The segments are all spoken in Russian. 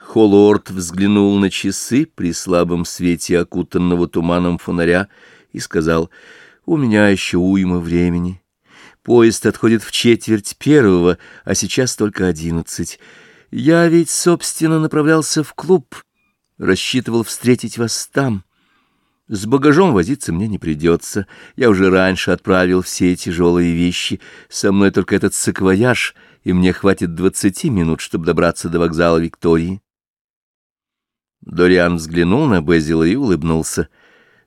Холлорд взглянул на часы при слабом свете окутанного туманом фонаря и сказал, «У меня еще уйма времени. Поезд отходит в четверть первого, а сейчас только одиннадцать. Я ведь, собственно, направлялся в клуб, рассчитывал встретить вас там». С багажом возиться мне не придется. Я уже раньше отправил все тяжелые вещи. Со мной только этот саквояж, и мне хватит двадцати минут, чтобы добраться до вокзала Виктории. Дориан взглянул на Безила и улыбнулся.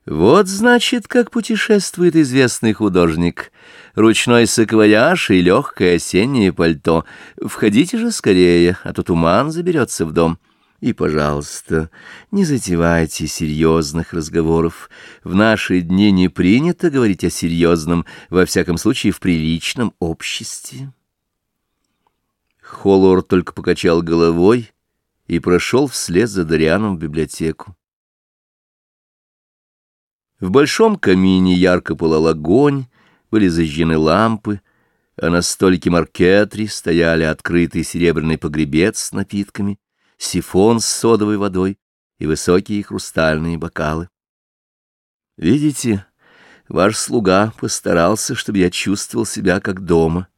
«Вот, значит, как путешествует известный художник. Ручной саквояж и легкое осеннее пальто. Входите же скорее, а то туман заберется в дом». И, пожалуйста, не затевайте серьезных разговоров. В наши дни не принято говорить о серьезном, во всяком случае в приличном обществе. Холлор только покачал головой и прошел вслед за Дорианом в библиотеку. В большом камине ярко пылал огонь, были зажжены лампы, а на столике маркетри стояли открытый серебряный погребец с напитками, сифон с содовой водой и высокие хрустальные бокалы. Видите, ваш слуга постарался, чтобы я чувствовал себя как дома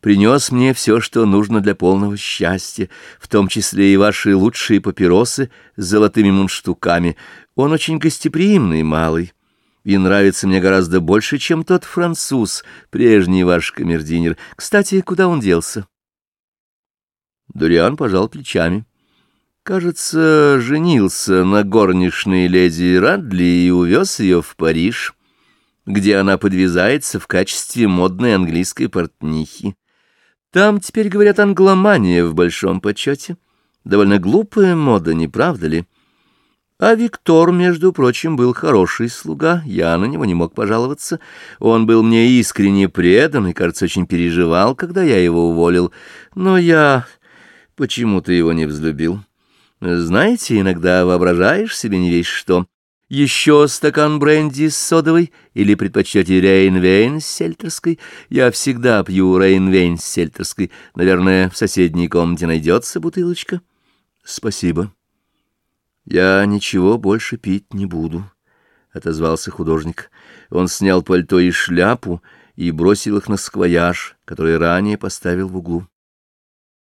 принес мне все, что нужно для полного счастья, в том числе и ваши лучшие папиросы с золотыми мундштуками. Он очень гостеприимный малый и нравится мне гораздо больше, чем тот француз, прежний ваш камердинер. Кстати, куда он делся?» Дуриан пожал плечами. Кажется, женился на горничной леди Радли и увез ее в Париж где она подвязается в качестве модной английской портнихи. Там теперь, говорят, англомания в большом почете. Довольно глупая мода, не правда ли? А Виктор, между прочим, был хороший слуга, я на него не мог пожаловаться. Он был мне искренне предан и, кажется, очень переживал, когда я его уволил. Но я почему-то его не взлюбил. Знаете, иногда воображаешь себе не весь что. Еще стакан бренди с содовой или предпочтете рейнвейн с сельтерской? Я всегда пью рейнвейн с сельтерской. Наверное, в соседней комнате найдется бутылочка. Спасибо. Я ничего больше пить не буду, — отозвался художник. Он снял пальто и шляпу и бросил их на саквояж, который ранее поставил в углу.